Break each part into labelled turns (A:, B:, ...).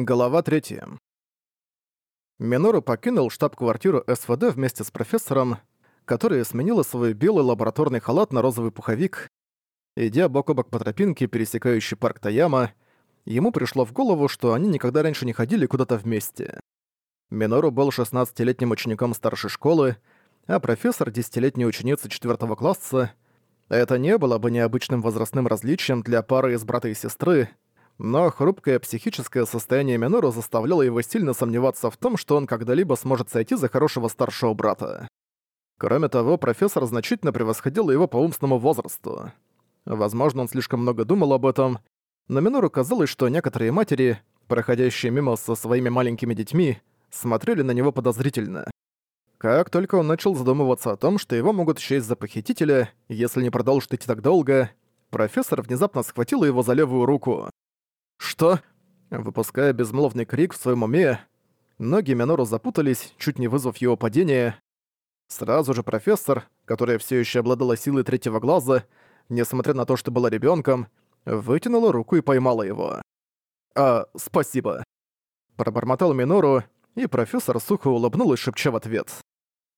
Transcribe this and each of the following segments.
A: Глава 3. Минору покинул штаб-квартиру СВД вместе с профессором, который сменила свой белый лабораторный халат на розовый пуховик. Идя бок о бок по тропинке, пересекающей парк Таяма, ему пришло в голову, что они никогда раньше не ходили куда-то вместе. Минору был 16-летним учеником старшей школы, а профессор — 10-летней ученицей 4 класса. Это не было бы необычным возрастным различием для пары из брата и сестры, но хрупкое психическое состояние Минору заставляло его сильно сомневаться в том, что он когда-либо сможет сойти за хорошего старшего брата. Кроме того, профессор значительно превосходил его по умственному возрасту. Возможно, он слишком много думал об этом, но Минору казалось, что некоторые матери, проходящие мимо со своими маленькими детьми, смотрели на него подозрительно. Как только он начал задумываться о том, что его могут счесть за похитителя, если не продолжит идти так долго, профессор внезапно схватил его за левую руку. «Что?» Выпуская безмолвный крик в своем уме, ноги Минору запутались, чуть не вызвав его падение. Сразу же профессор, которая все еще обладала силой третьего глаза, несмотря на то, что была ребенком, вытянула руку и поймала его. «А, спасибо». Пробормотал Минору, и профессор сухо улыбнулась, шепча в ответ.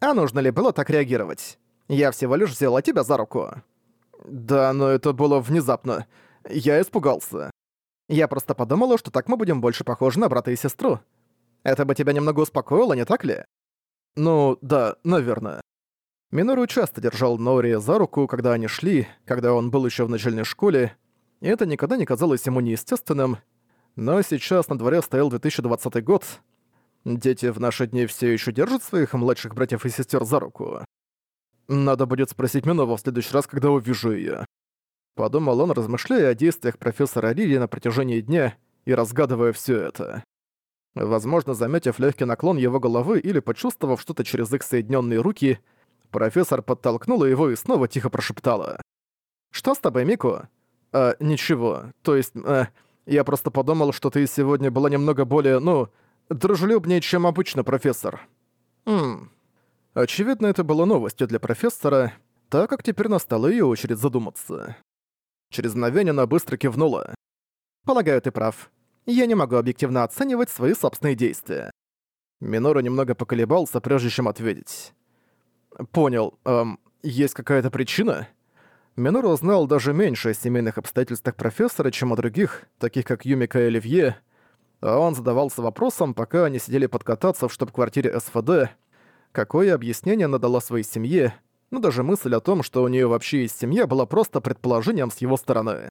A: «А нужно ли было так реагировать? Я всего лишь взяла тебя за руку». «Да, но это было внезапно. Я испугался». Я просто подумала, что так мы будем больше похожи на брата и сестру. Это бы тебя немного успокоило, не так ли? Ну, да, наверное. Минору часто держал Нори за руку, когда они шли, когда он был еще в начальной школе, и это никогда не казалось ему неестественным. Но сейчас на дворе стоял 2020 год. Дети в наши дни все еще держат своих младших братьев и сестер за руку. Надо будет спросить Минову в следующий раз, когда увижу ее. Подумал он, размышляя о действиях профессора Рири на протяжении дня и разгадывая все это. Возможно, заметив легкий наклон его головы или почувствовав что-то через их соединенные руки, профессор подтолкнула его и снова тихо прошептала. «Что с тобой, Мику?» «А, ничего. То есть, а, я просто подумал, что ты сегодня была немного более, ну, дружелюбнее, чем обычно, профессор». «Ммм». Очевидно, это было новостью для профессора, так как теперь настала ее очередь задуматься. Через мгновение она быстро кивнула. «Полагаю, ты прав. Я не могу объективно оценивать свои собственные действия». Минору немного поколебался, прежде чем ответить. «Понял. Эм, есть какая-то причина?» Минору знал даже меньше о семейных обстоятельствах профессора, чем о других, таких как Юмика и Оливье, а он задавался вопросом, пока они сидели подкататься в штаб-квартире СФД, какое объяснение она дала своей семье, но даже мысль о том, что у нее вообще есть семья, была просто предположением с его стороны.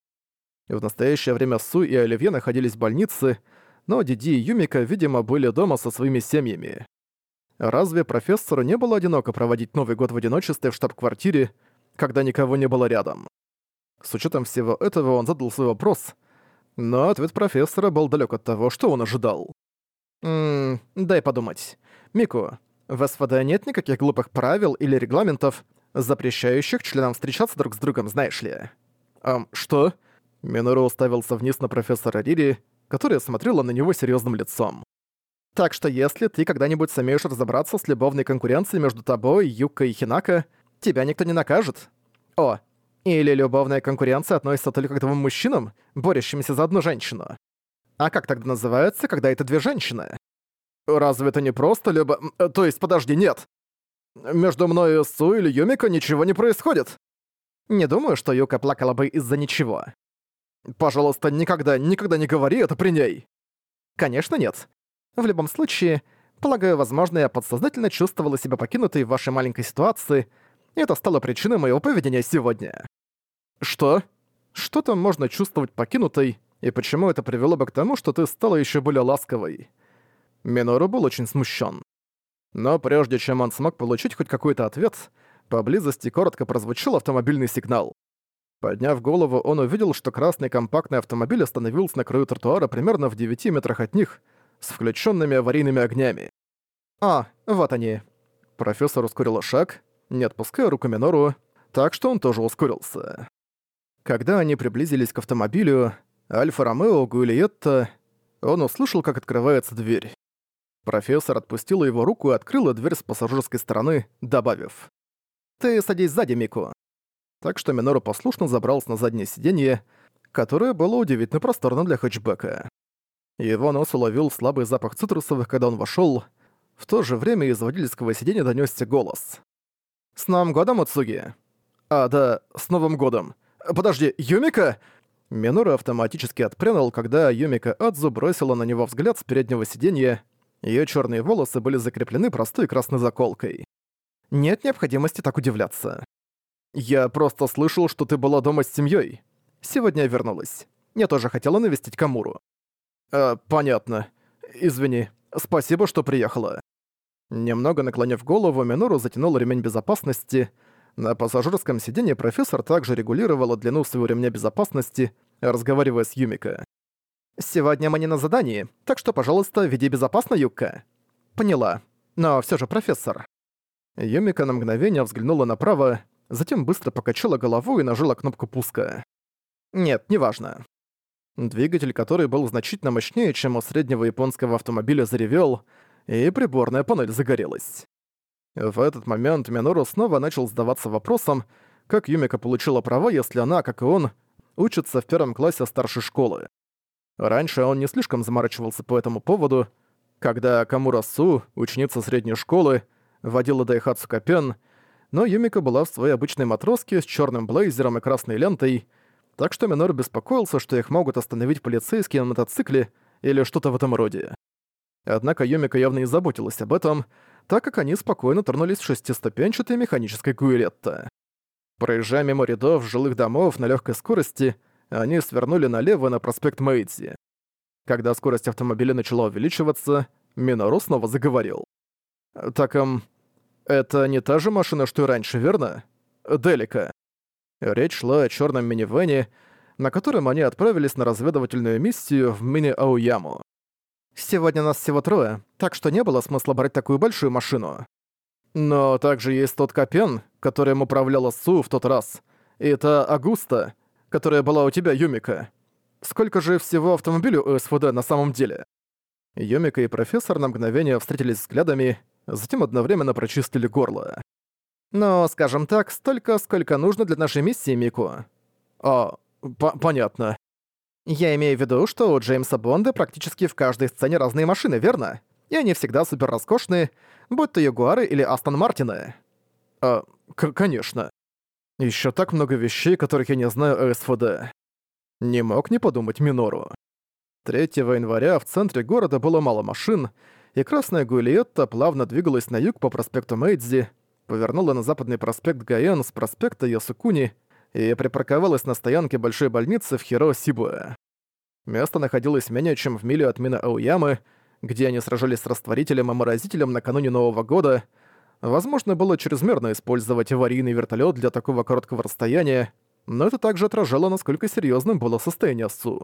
A: В настоящее время Су и Оливье находились в больнице, но Диди и Юмика, видимо, были дома со своими семьями. Разве профессору не было одиноко проводить Новый год в одиночестве в штаб-квартире, когда никого не было рядом? С учетом всего этого он задал свой вопрос, но ответ профессора был далек от того, что он ожидал. «Ммм, дай подумать. Мику, в СВД нет никаких глупых правил или регламентов, запрещающих членам встречаться друг с другом, знаешь ли. Эм, что? Минору уставился вниз на профессора Рири, которая смотрела на него серьезным лицом. Так что если ты когда-нибудь сумеешь разобраться с любовной конкуренцией между тобой, Юкой и Хинака, тебя никто не накажет. О, или любовная конкуренция относится только к двум мужчинам, борющимся за одну женщину. А как тогда называется, когда это две женщины? Разве это не просто любо... Э, то есть, подожди, нет. Между мной и Су или Юмико ничего не происходит. Не думаю, что Юка плакала бы из-за ничего. Пожалуйста, никогда, никогда не говори это при ней. Конечно, нет. В любом случае, полагаю, возможно, я подсознательно чувствовала себя покинутой в вашей маленькой ситуации, и это стало причиной моего поведения сегодня. Что? Что-то можно чувствовать покинутой, и почему это привело бы к тому, что ты стала еще более ласковой? Минору был очень смущен. Но прежде чем он смог получить хоть какой-то ответ, поблизости коротко прозвучал автомобильный сигнал. Подняв голову, он увидел, что красный компактный автомобиль остановился на краю тротуара примерно в 9 метрах от них, с включенными аварийными огнями. «А, вот они». Профессор ускорил шаг, не отпуская руку Минору, так что он тоже ускорился. Когда они приблизились к автомобилю, Альфа-Ромео Гуильетта, он услышал, как открывается дверь. Профессор отпустила его руку и открыла дверь с пассажирской стороны, добавив. «Ты садись сзади, Мику». Так что Минору послушно забрался на заднее сиденье, которое было удивительно просторным для хэтчбека. Его нос уловил слабый запах цитрусовых, когда он вошел. В то же время из водительского сиденья донесся голос. «С Новым годом, Уцуги!» «А, да, с Новым годом! Подожди, Юмика!» Минора автоматически отпрянул, когда Юмика Адзу бросила на него взгляд с переднего сиденья. Её чёрные волосы были закреплены простой красной заколкой. Нет необходимости так удивляться. «Я просто слышал, что ты была дома с семьёй. Сегодня я вернулась. Я тоже хотела навестить Камуру». «Э, понятно. Извини. Спасибо, что приехала». Немного наклонив голову, Минору затянул ремень безопасности. На пассажирском сиденье профессор также регулировала длину своего ремня безопасности, разговаривая с Юмика. «Сегодня мы не на задании, так что, пожалуйста, веди безопасно, Юкка». «Поняла. Но все же, профессор». Юмика на мгновение взглянула направо, затем быстро покачала голову и нажала кнопку пуска. «Нет, неважно». Двигатель, который был значительно мощнее, чем у среднего японского автомобиля, заревел, и приборная панель загорелась. В этот момент Минору снова начал задаваться вопросом, как Юмика получила права, если она, как и он, учится в первом классе старшей школы. Раньше он не слишком заморачивался по этому поводу, когда Камура Су, ученица средней школы, водила Дайхатсу Капен, но Юмика была в своей обычной матроске с черным блейзером и красной лентой, так что Минор беспокоился, что их могут остановить полицейские на мотоцикле или что-то в этом роде. Однако Юмика явно не заботилась об этом, так как они спокойно торнулись в шестиступенчатой механической Гуэлетто. Проезжая мимо рядов жилых домов на легкой скорости, они свернули налево на проспект Мэйдзи. Когда скорость автомобиля начала увеличиваться, Минору снова заговорил. «Так, эм, это не та же машина, что и раньше, верно? Делика». Речь шла о черном минивэне, на котором они отправились на разведывательную миссию в Мини-Ауяму. «Сегодня нас всего трое, так что не было смысла брать такую большую машину. Но также есть тот Капен, которым управляла Су в тот раз, и это Агуста, которая была у тебя, Юмика. Сколько же всего автомобилю у СВД на самом деле?» Юмика и профессор на мгновение встретились взглядами, затем одновременно прочистили горло. «Но, скажем так, столько, сколько нужно для нашей миссии, Мику». «А, по понятно». «Я имею в виду, что у Джеймса Бонда практически в каждой сцене разные машины, верно? И они всегда супер роскошные, будь то Ягуары или Астон Мартины». «А, конечно. Еще так много вещей, которых я не знаю о СФД». Не мог не подумать Минору. 3 января в центре города было мало машин, и красная Гуэлиетта плавно двигалась на юг по проспекту Мэйдзи, повернула на западный проспект Гаэн с проспекта Ясукуни и припарковалась на стоянке большой больницы в Хиро-Сибуэ. Место находилось менее чем в миле от Мина Ауямы, где они сражались с растворителем и морозителем накануне Нового года. Возможно, было чрезмерно использовать аварийный вертолет для такого короткого расстояния, но это также отражало, насколько серьезным было состояние Су.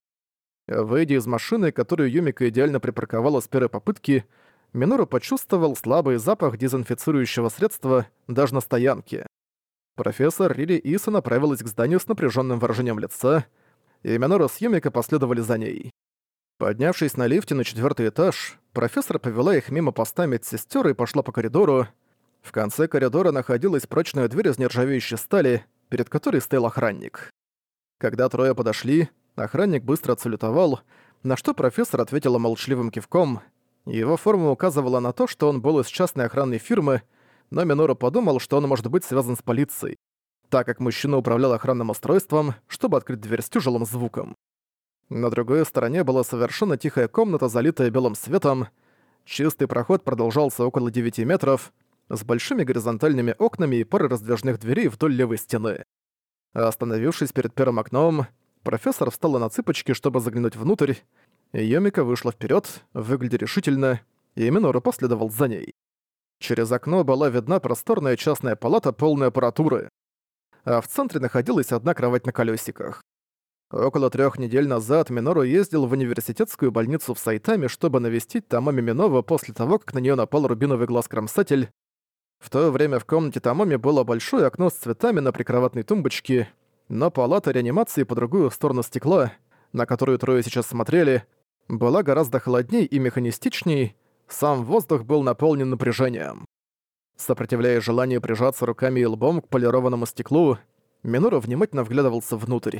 A: Выйдя из машины, которую Юмика идеально припарковала с первой попытки, Минору почувствовал слабый запах дезинфицирующего средства даже на стоянке. Профессор Рири Иса направилась к зданию с напряженным выражением лица, и Минору с Юмика последовали за ней. Поднявшись на лифте на четвертый этаж, профессор повела их мимо поста медсестер и пошла по коридору. В конце коридора находилась прочная дверь из нержавеющей стали, перед которой стоял охранник. Когда трое подошли, Охранник быстро отсалютовал, на что профессор ответила молчаливым кивком. Его форма указывала на то, что он был из частной охранной фирмы, но Минору подумал, что он может быть связан с полицией, так как мужчина управлял охранным устройством, чтобы открыть дверь с тяжелым звуком. На другой стороне была совершенно тихая комната, залитая белым светом. Чистый проход продолжался около 9 метров, с большими горизонтальными окнами и парой раздвижных дверей вдоль левой стены. Остановившись перед первым окном, Профессор встала на цыпочки, чтобы заглянуть внутрь. Йомика вышла вперед, выглядя решительно, и Минору последовал за ней. Через окно была видна просторная частная палата, полная аппаратуры. А в центре находилась одна кровать на колесиках. Около трех недель назад Минору ездил в университетскую больницу в Сайтаме, чтобы навестить Тамоми Минова после того, как на нее напал рубиновый глаз-кромсатель. В то время в комнате Тамоми было большое окно с цветами на прикроватной тумбочке, но палата реанимации по другую сторону стекла, на которую трое сейчас смотрели, была гораздо холодней и механистичней, сам воздух был наполнен напряжением. Сопротивляя желанию прижаться руками и лбом к полированному стеклу, Минору внимательно вглядывался внутрь.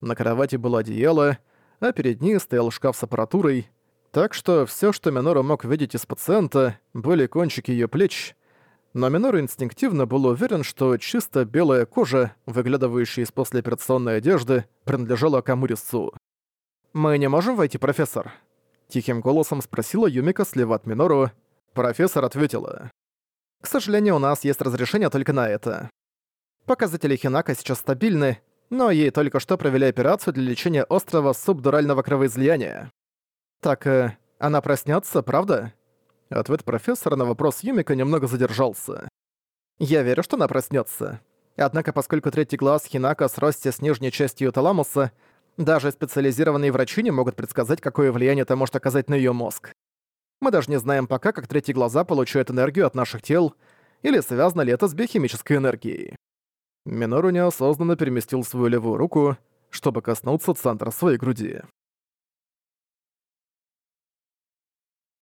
A: На кровати было одеяло, а перед ней стоял шкаф с аппаратурой, так что все, что Минору мог видеть из пациента, были кончики ее плеч, но Минору инстинктивно был уверен, что чисто белая кожа, выглядывающая из послеоперационной одежды, принадлежала Камурису. «Мы не можем войти, профессор?» Тихим голосом спросила Юмика слева от Минору. Профессор ответила. «К сожалению, у нас есть разрешение только на это. Показатели Хинака сейчас стабильны, но ей только что провели операцию для лечения острого субдурального кровоизлияния. Так, э, она проснется, правда?» Ответ профессора на вопрос Юмика немного задержался. «Я верю, что она проснется. Однако, поскольку третий глаз Хинака сросся с нижней частью таламуса, даже специализированные врачи не могут предсказать, какое влияние это может оказать на ее мозг. Мы даже не знаем пока, как третьи глаза получают энергию от наших тел, или связано ли это с биохимической энергией. Минору неосознанно переместил свою левую руку, чтобы коснуться центра своей груди.